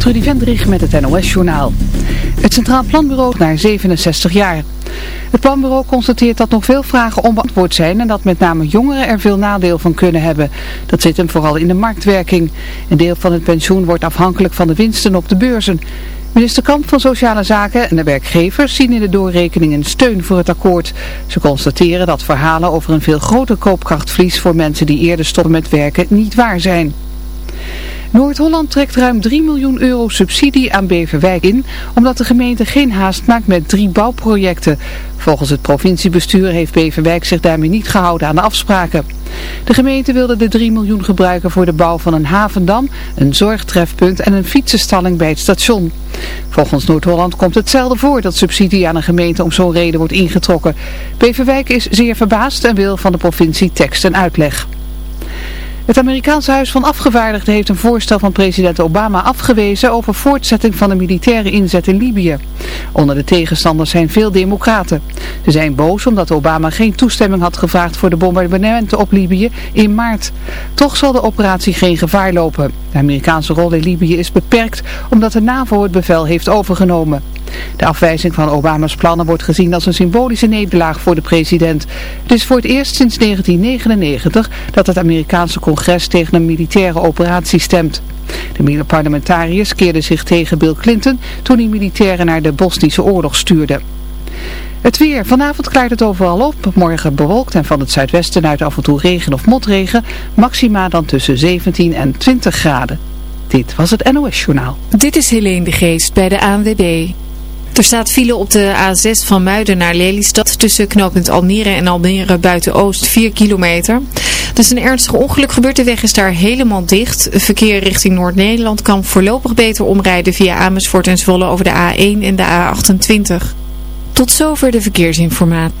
Trudy Vendrich met het NOS-journaal. Het Centraal Planbureau naar 67 jaar. Het planbureau constateert dat nog veel vragen onbeantwoord zijn en dat met name jongeren er veel nadeel van kunnen hebben. Dat zit hem vooral in de marktwerking. Een deel van het pensioen wordt afhankelijk van de winsten op de beurzen. Minister Kamp van Sociale Zaken en de werkgevers zien in de doorrekening een steun voor het akkoord. Ze constateren dat verhalen over een veel groter koopkrachtverlies voor mensen die eerder stoppen met werken niet waar zijn. Noord-Holland trekt ruim 3 miljoen euro subsidie aan Beverwijk in, omdat de gemeente geen haast maakt met drie bouwprojecten. Volgens het provinciebestuur heeft Beverwijk zich daarmee niet gehouden aan de afspraken. De gemeente wilde de 3 miljoen gebruiken voor de bouw van een havendam, een zorgtrefpunt en een fietsenstalling bij het station. Volgens Noord-Holland komt het zelden voor dat subsidie aan een gemeente om zo'n reden wordt ingetrokken. Beverwijk is zeer verbaasd en wil van de provincie tekst en uitleg. Het Amerikaanse Huis van Afgevaardigden heeft een voorstel van president Obama afgewezen over voortzetting van de militaire inzet in Libië. Onder de tegenstanders zijn veel democraten. Ze zijn boos omdat Obama geen toestemming had gevraagd voor de bombardementen op Libië in maart. Toch zal de operatie geen gevaar lopen. De Amerikaanse rol in Libië is beperkt omdat de NAVO het bevel heeft overgenomen. De afwijzing van Obama's plannen wordt gezien als een symbolische nederlaag voor de president. Het is voor het eerst sinds 1999 dat het Amerikaanse congres tegen een militaire operatie stemt. De parlementariërs keerden zich tegen Bill Clinton toen hij militairen naar de Bosnische oorlog stuurde. Het weer. Vanavond klaart het overal op. Morgen bewolkt en van het zuidwesten uit af en toe regen of motregen. Maxima dan tussen 17 en 20 graden. Dit was het NOS Journaal. Dit is Helene de Geest bij de ANWB. Er staat file op de A6 van Muiden naar Lelystad tussen knooppunt Almere en Almere buiten Oost 4 kilometer. Er is een ernstig ongeluk gebeurd, de weg is daar helemaal dicht. Verkeer richting Noord-Nederland kan voorlopig beter omrijden via Amersfoort en Zwolle over de A1 en de A28. Tot zover de verkeersinformatie.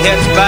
heads back.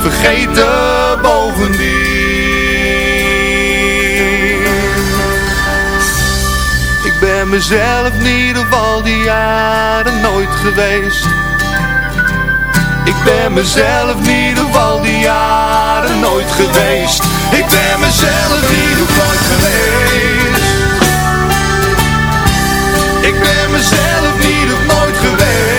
vergeten bovendien. Ben mezelf niet op al die jaren nooit geweest. Ik ben mezelf niet op al die jaren nooit geweest. Ik ben mezelf niet op nooit geweest. Ik ben mezelf niet op nooit geweest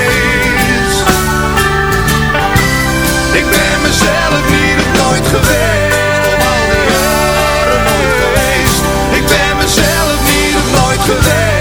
Ik ben mezelf niet het nooit geweest. Om al die jaren nooit geweest Ik ben mezelf niet het nooit geweest.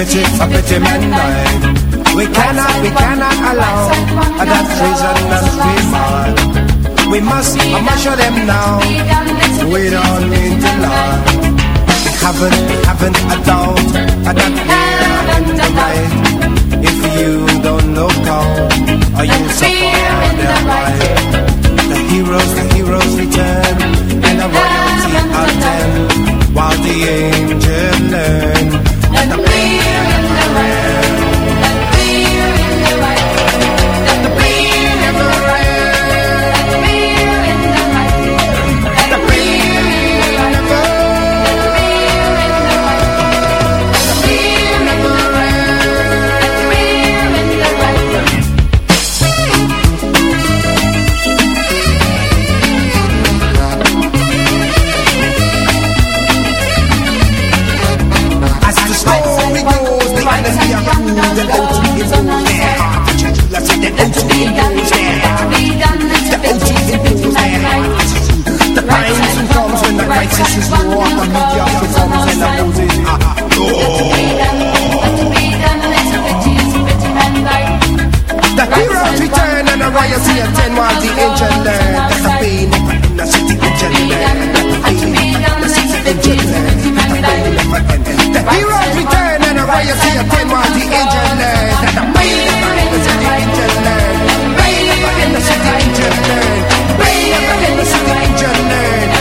pretty, a pretty man mind. We cannot, we cannot allow that treason that be mine. We must, I must show them now. We don't need to lie. Haven't, haven't a doubt that we're in the right. If you don't look out, are you suffer their right. The heroes, the heroes return, and the royalty attend, while the angels. And why you see a 10 while the engine learn That's a pain, that's the engine learn That's the engine learn The heroes return And why you see a 10 while the engine learn That's a pain, in the engine learn Pain, in the engine learn Pain, in the engine learn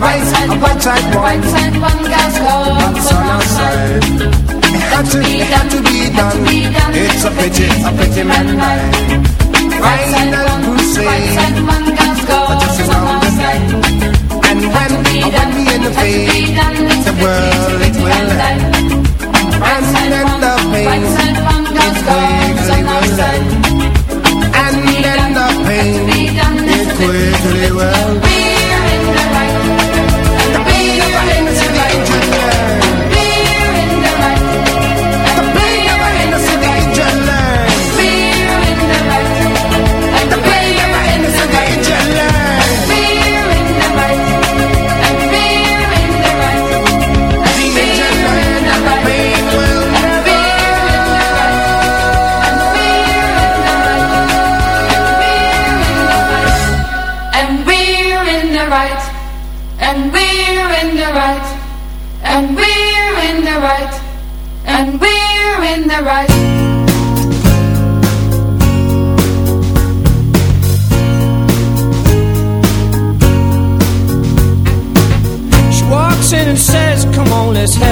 right side, one side, one side, one gas go. One side, one side. It to be, had to be done. It's a pity, man life. Right side, one crusade. One gas go. Just around the. And when, the fade, the world it will end. And then the pain, it quickly will end. And then the pain, it quickly will.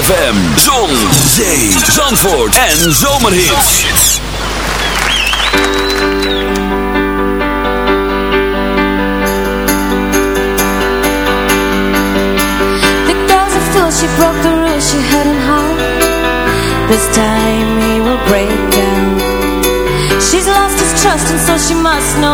ZFM, Zon, Zee, Zandvoort en Zomerhits. The girl's a fool, she broke the rules, she had him hard. This time he will break down. She's lost his trust and so she must know.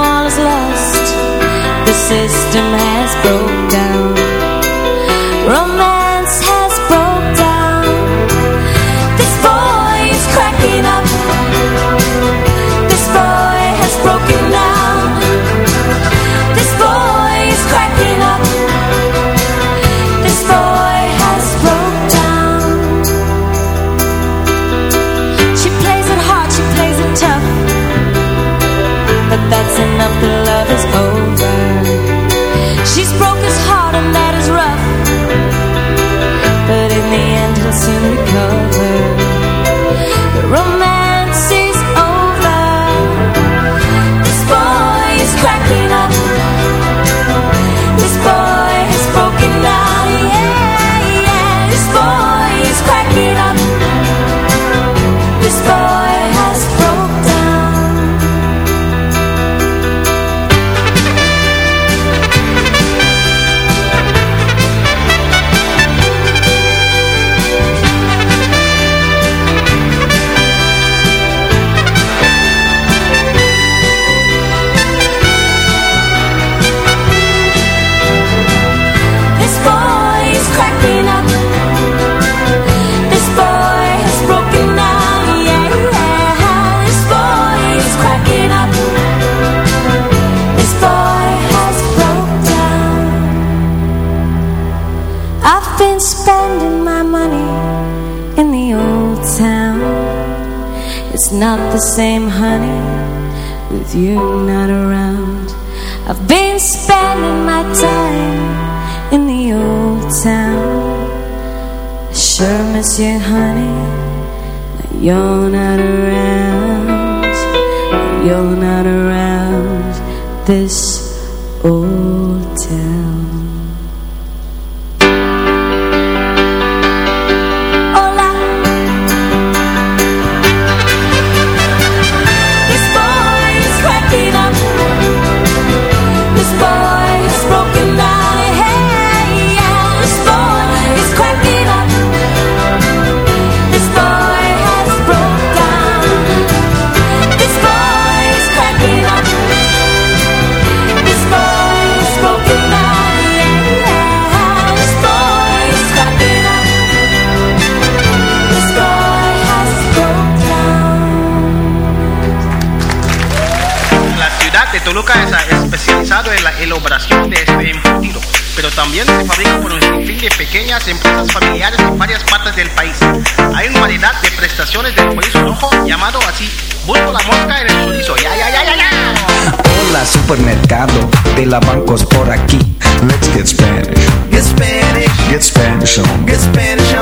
Hola, supermercado de la bancos por aquí. Let's get Spanish. Get Spanish. Get Spanish on. Get Spanish.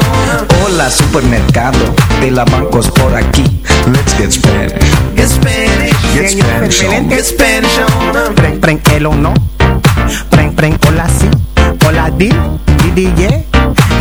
Hola, supermercado de la bancos por aquí. Let's get Spanish. Get Spanish. Get Spanish on. Get Spanish on. Pren, pren, el o no. Pren, pren, hola, sí. Hola, di, di, di, yeah.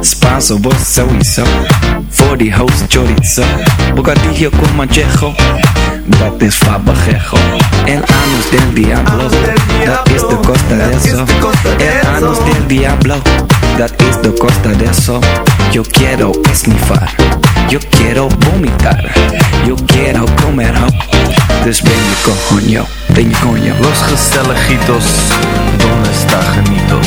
Spanso, vos sowieso. Voor die host chorizo. Bocadillo con manchejo. Dat is fabajejo. El anus del diablo. Dat is de costa de eso. El anus del diablo. Dat is de costa de eso. Yo quiero esnifar. Yo quiero vomitar. Yo quiero comer ho. Dus ben je coño, ben je coño. Los gezelligitos, donde está genitos?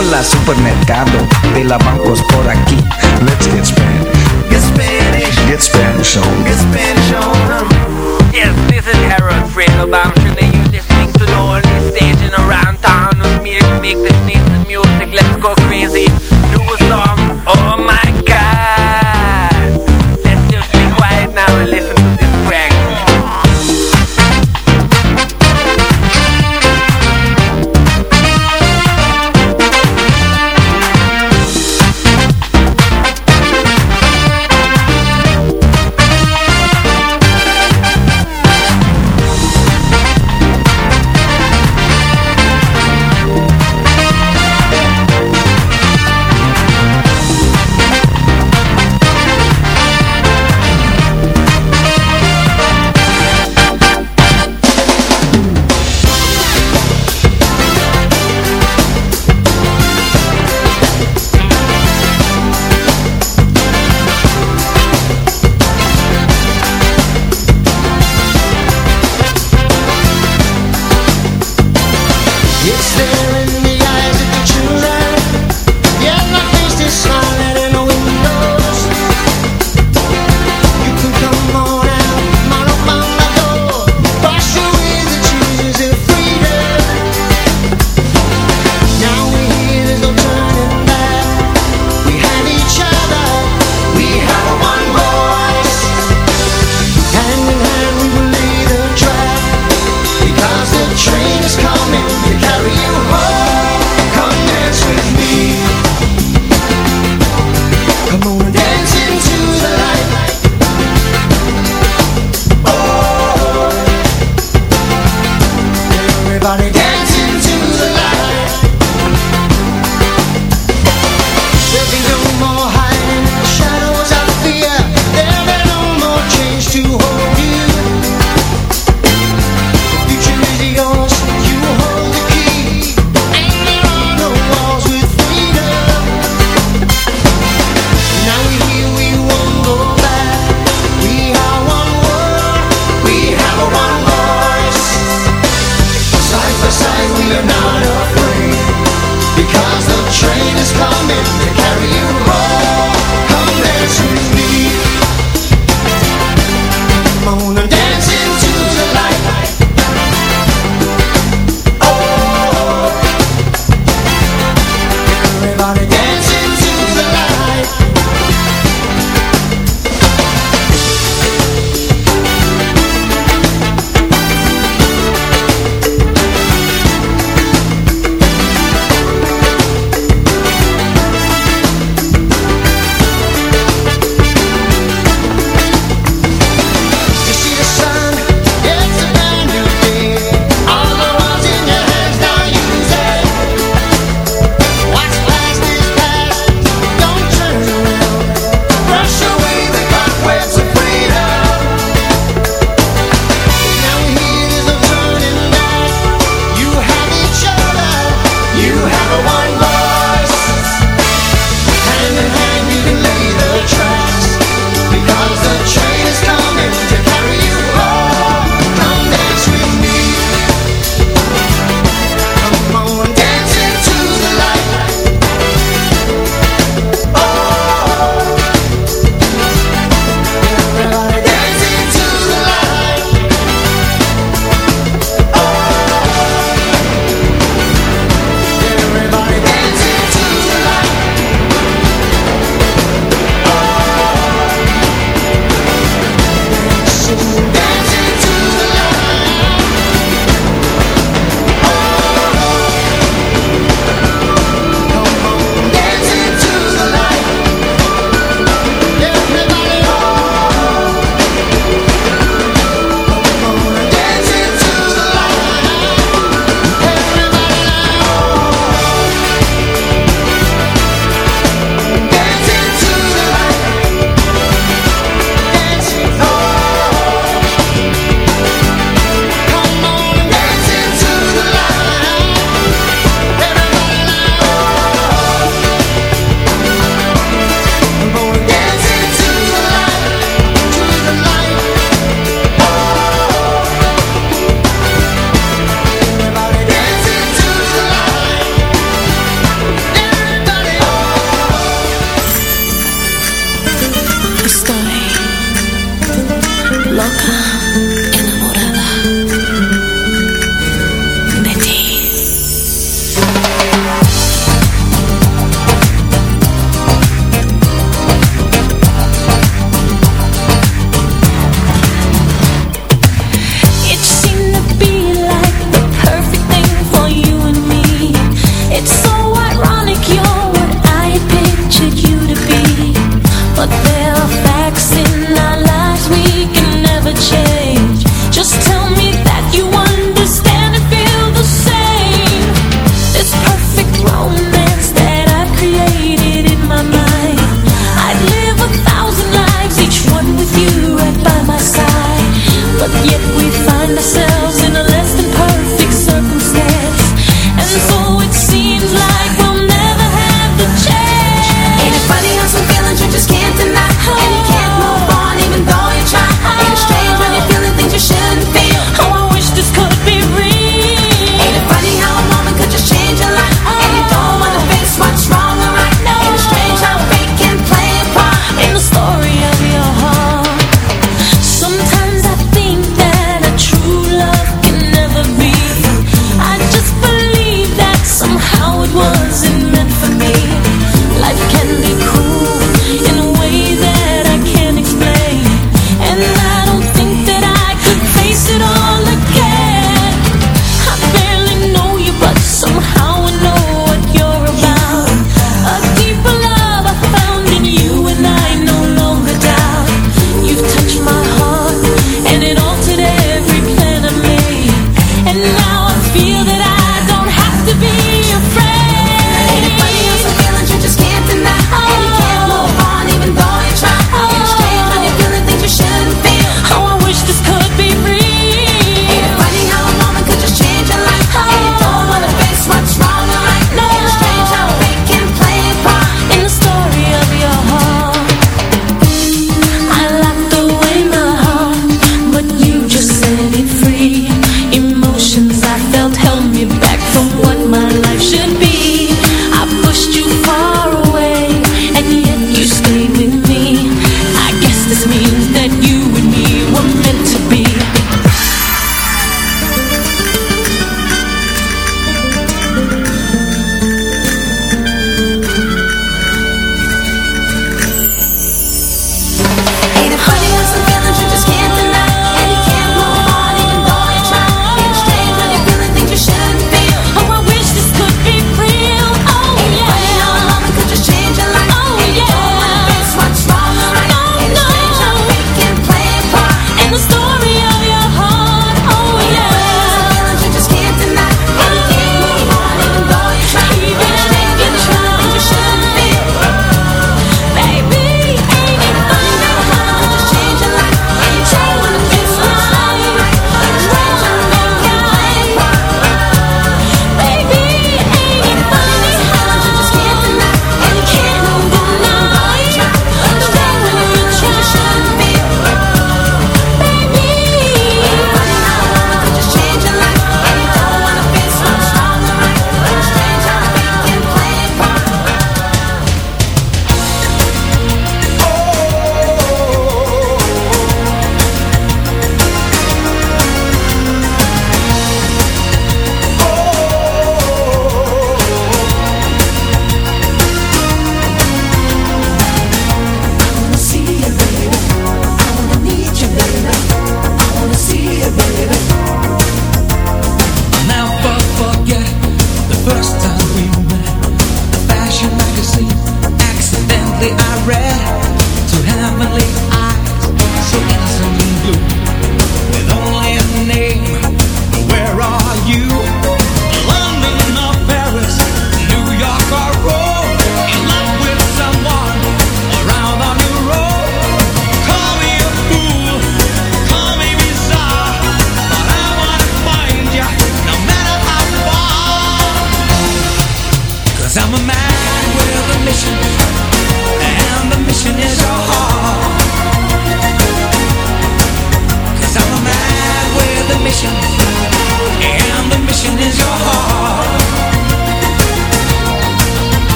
Hola, supermercado, de la bancos por aquí. Let's get Spanish. Get Spanish. Get Spanish on. Get Spanish on. Yes, this is Harold Fredelbaum. Today you're listening to the only station around town with me to make this nice music. Let's go crazy. Do a song. Oh my